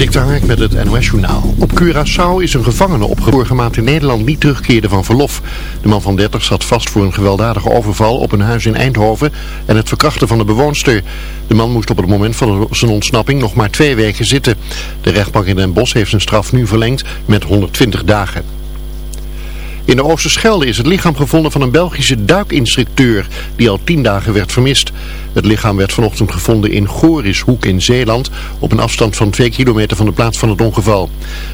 Dik Hark met het NOS-journaal. Op Curaçao is een gevangene opgeborgen maand in Nederland niet terugkeerde van verlof. De man van 30 zat vast voor een gewelddadige overval op een huis in Eindhoven en het verkrachten van de bewoonster. De man moest op het moment van zijn ontsnapping nog maar twee weken zitten. De rechtbank in Den Bosch heeft zijn straf nu verlengd met 120 dagen. In de Oosterschelde is het lichaam gevonden van een Belgische duikinstructeur die al tien dagen werd vermist. Het lichaam werd vanochtend gevonden in Gorishoek in Zeeland op een afstand van 2 kilometer van de plaats van het ongeval.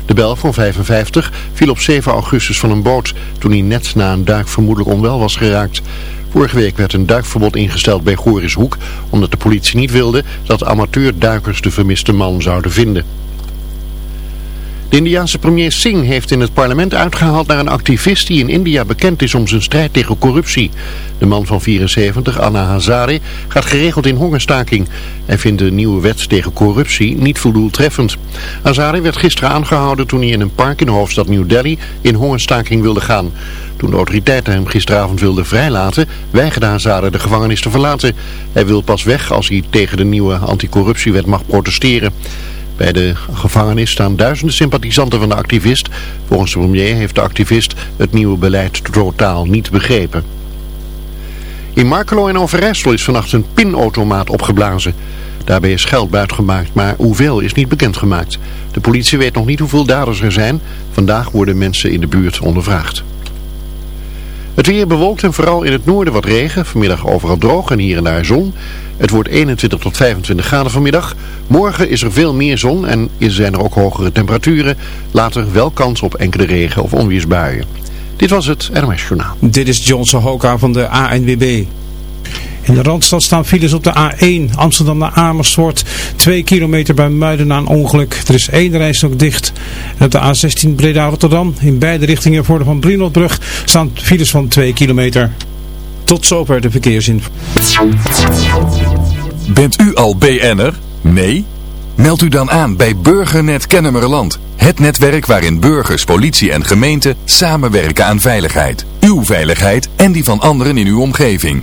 De Belg van 55 viel op 7 augustus van een boot toen hij net na een duik vermoedelijk onwel was geraakt. Vorige week werd een duikverbod ingesteld bij Gorishoek omdat de politie niet wilde dat amateurduikers de vermiste man zouden vinden. De Indiaanse premier Singh heeft in het parlement uitgehaald naar een activist die in India bekend is om zijn strijd tegen corruptie. De man van 74, Anna Hazare, gaat geregeld in hongerstaking. Hij vindt de nieuwe wet tegen corruptie niet voldoeltreffend. Hazare werd gisteren aangehouden toen hij in een park in de hoofdstad New Delhi in hongerstaking wilde gaan. Toen de autoriteiten hem gisteravond wilden vrijlaten, weigerde Hazare de gevangenis te verlaten. Hij wil pas weg als hij tegen de nieuwe anticorruptiewet mag protesteren. Bij de gevangenis staan duizenden sympathisanten van de activist. Volgens de premier heeft de activist het nieuwe beleid totaal niet begrepen. In Markelo en Overijssel is vannacht een pinautomaat opgeblazen. Daarbij is geld buitgemaakt, maar hoeveel is niet bekendgemaakt. De politie weet nog niet hoeveel daders er zijn. Vandaag worden mensen in de buurt ondervraagd. Het weer bewolkt en vooral in het noorden wat regen. Vanmiddag overal droog en hier en daar zon. Het wordt 21 tot 25 graden vanmiddag. Morgen is er veel meer zon en zijn er ook hogere temperaturen. Later wel kans op enkele regen- of onweersbuien. Dit was het NOS Journaal. Dit is Johnson Hoka van de ANWB. In de Randstad staan files op de A1 Amsterdam naar Amersfoort. 2 kilometer bij Muiden na een ongeluk. Er is één rijstok dicht. En op de A16 Breda Rotterdam in beide richtingen voor de Van Brienotbrug staan files van 2 kilometer. Tot zover de verkeersinformatie. Bent u al BN'er? Nee? Meld u dan aan bij Burgernet Kennemerland. Het netwerk waarin burgers, politie en gemeente samenwerken aan veiligheid. Uw veiligheid en die van anderen in uw omgeving.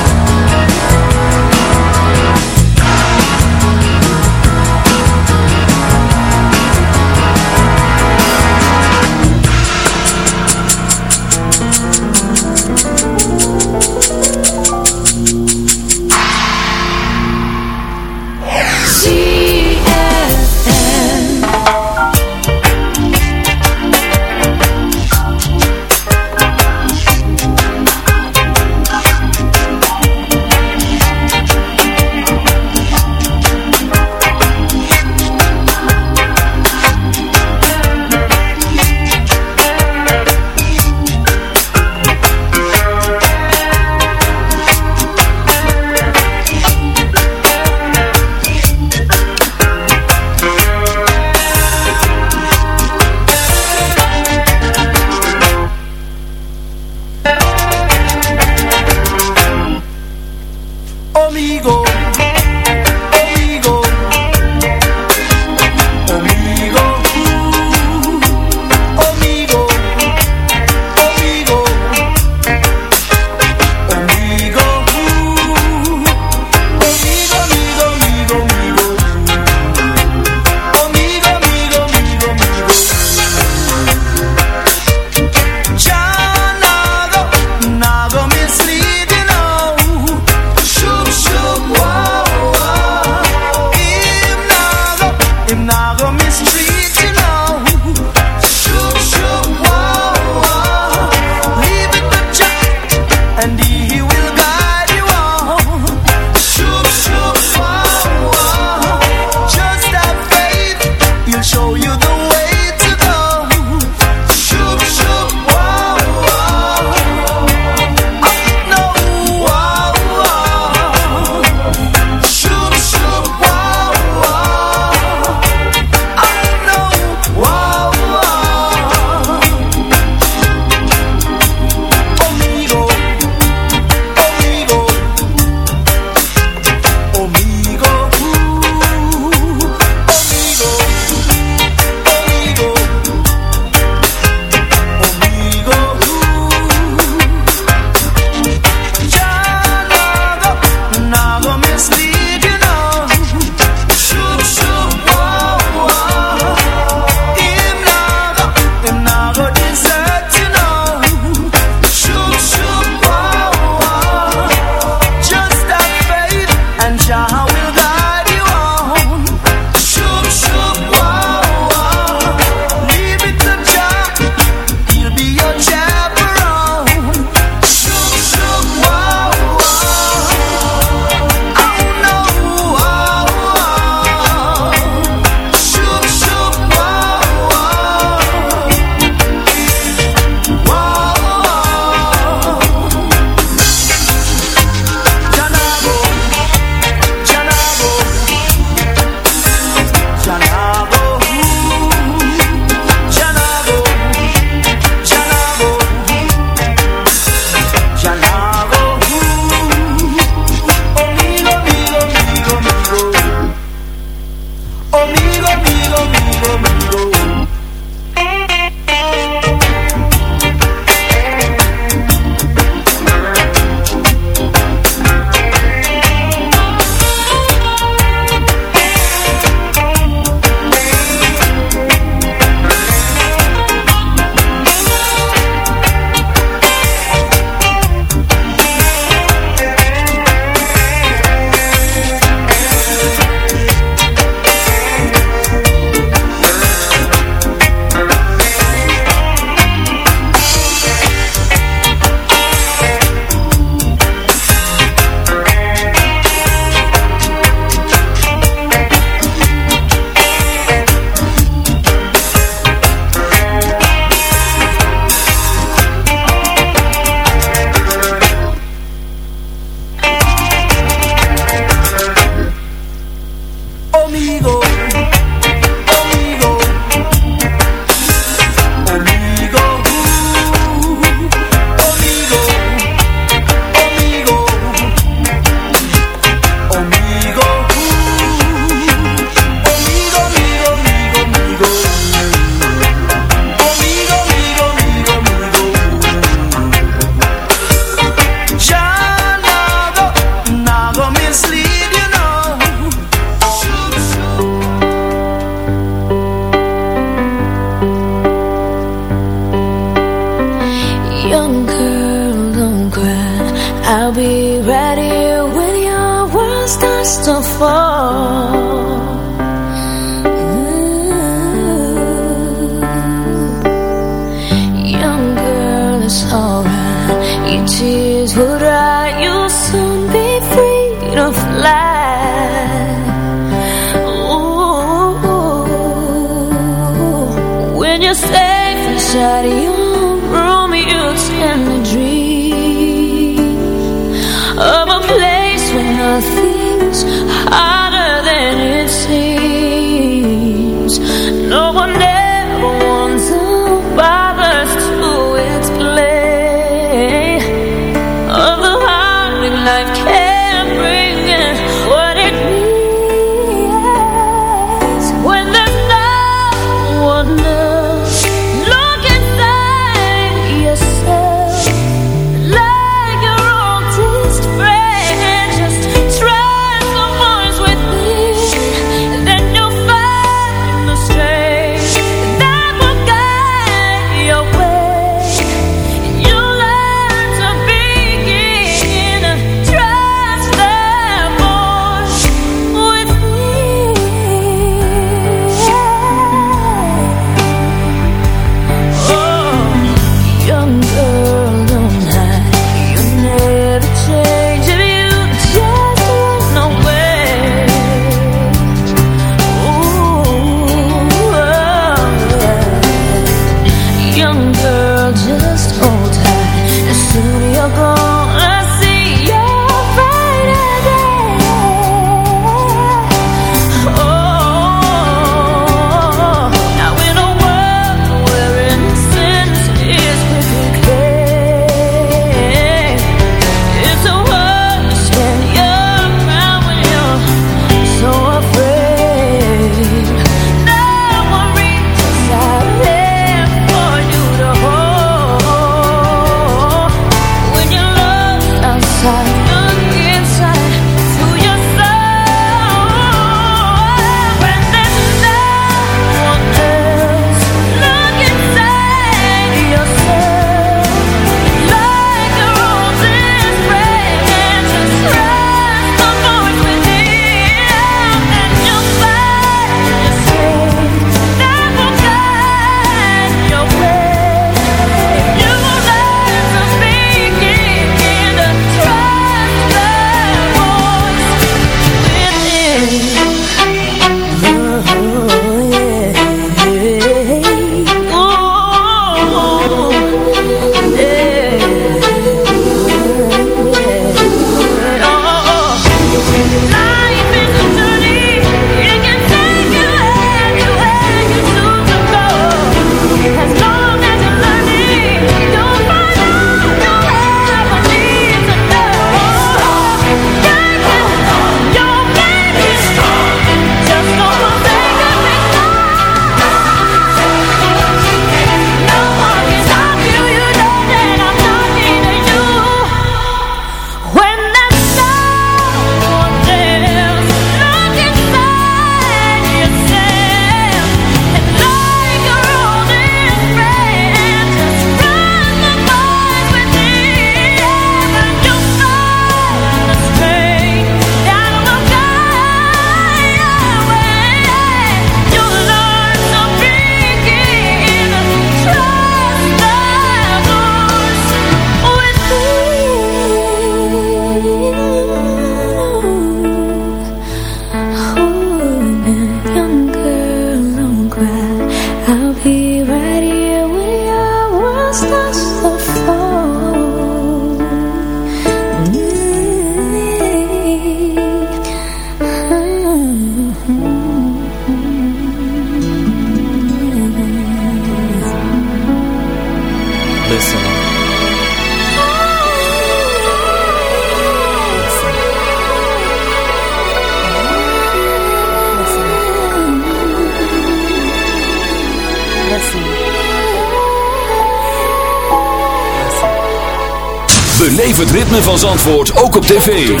Beleef het ritme van Zandvoort ook op tv.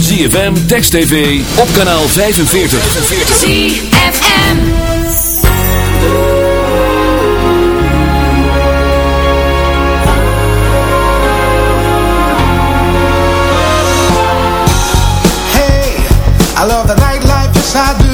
ZFM, Text TV, op kanaal 45. ZFM Hey, I love the nightlife, yes I do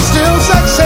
still such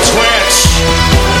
Twitch.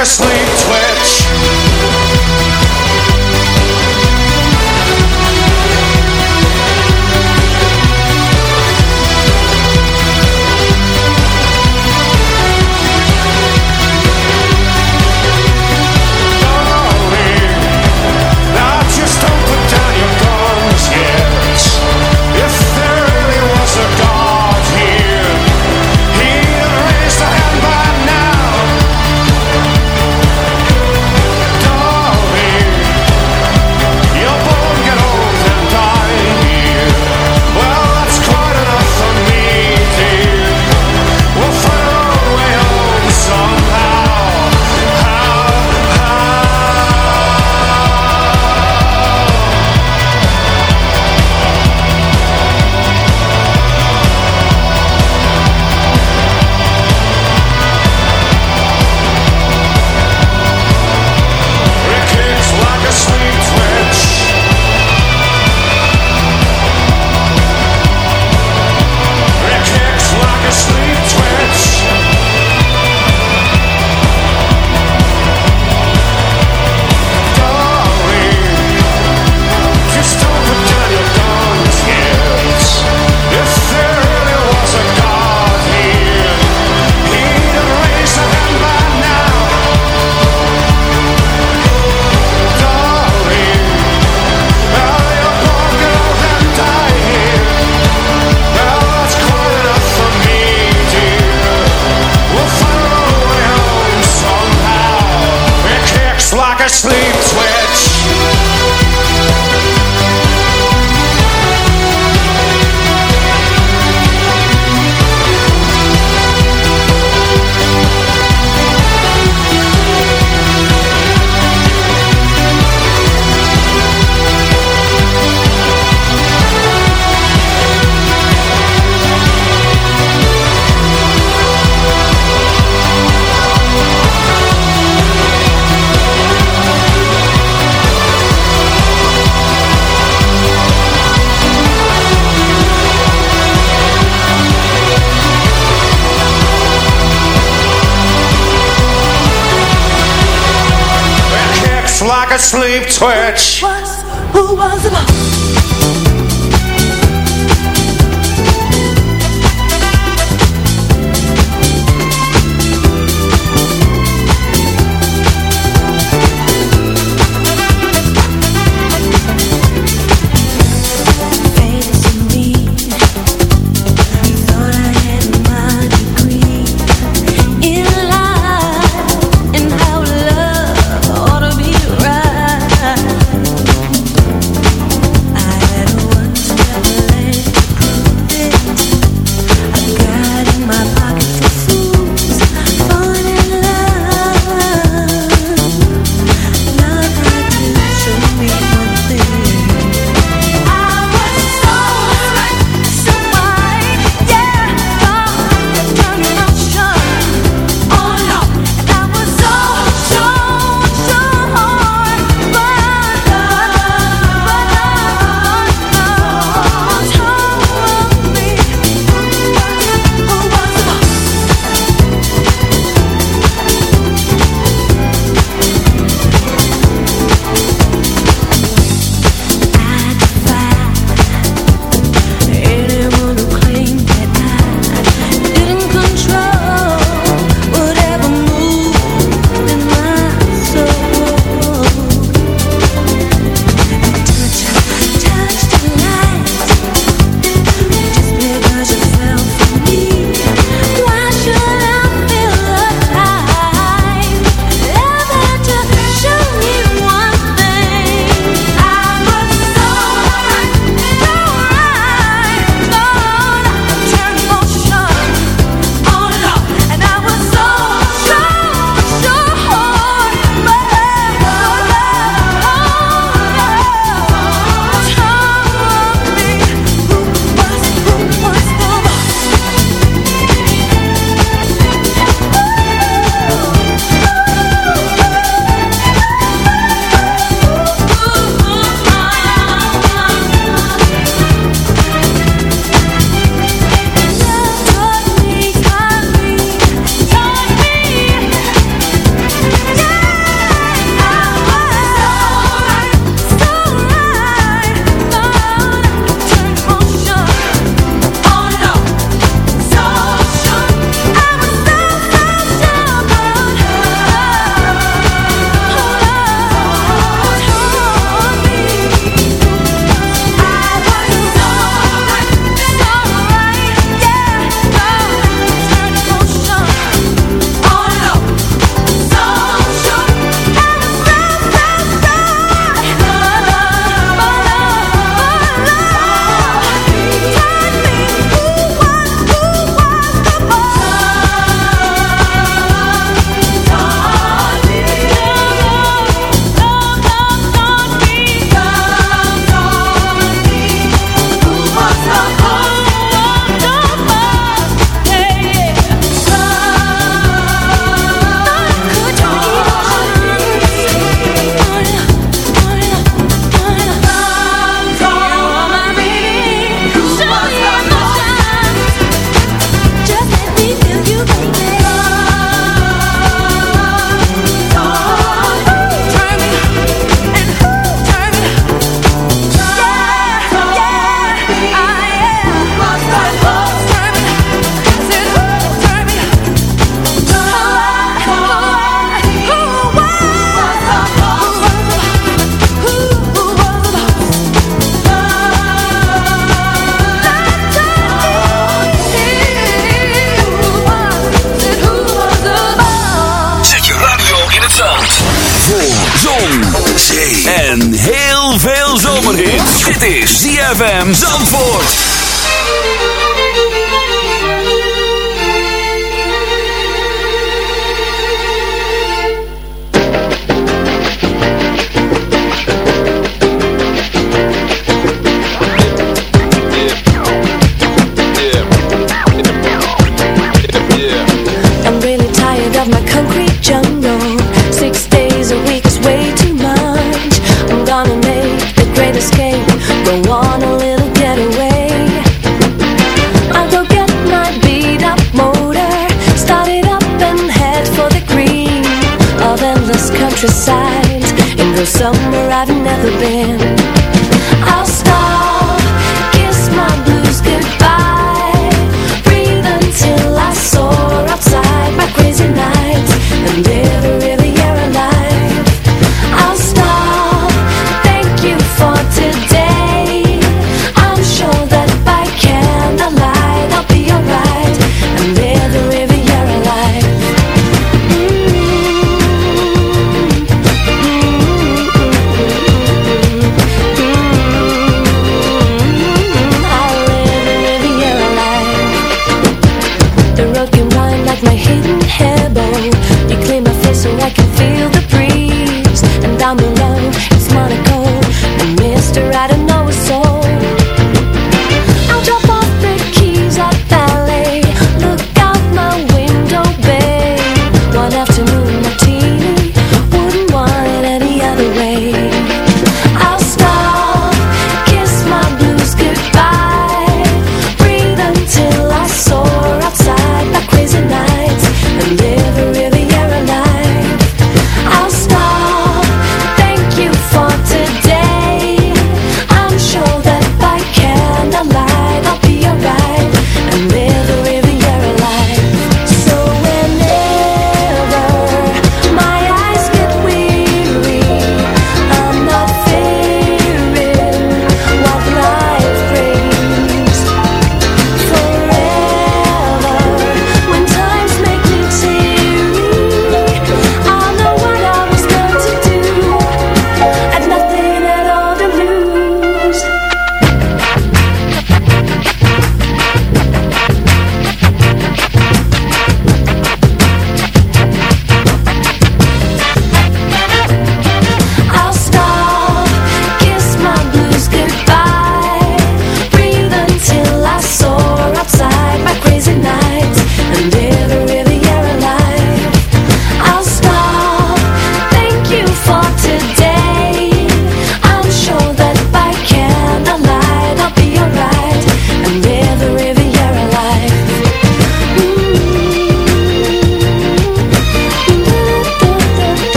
asleep sleep 12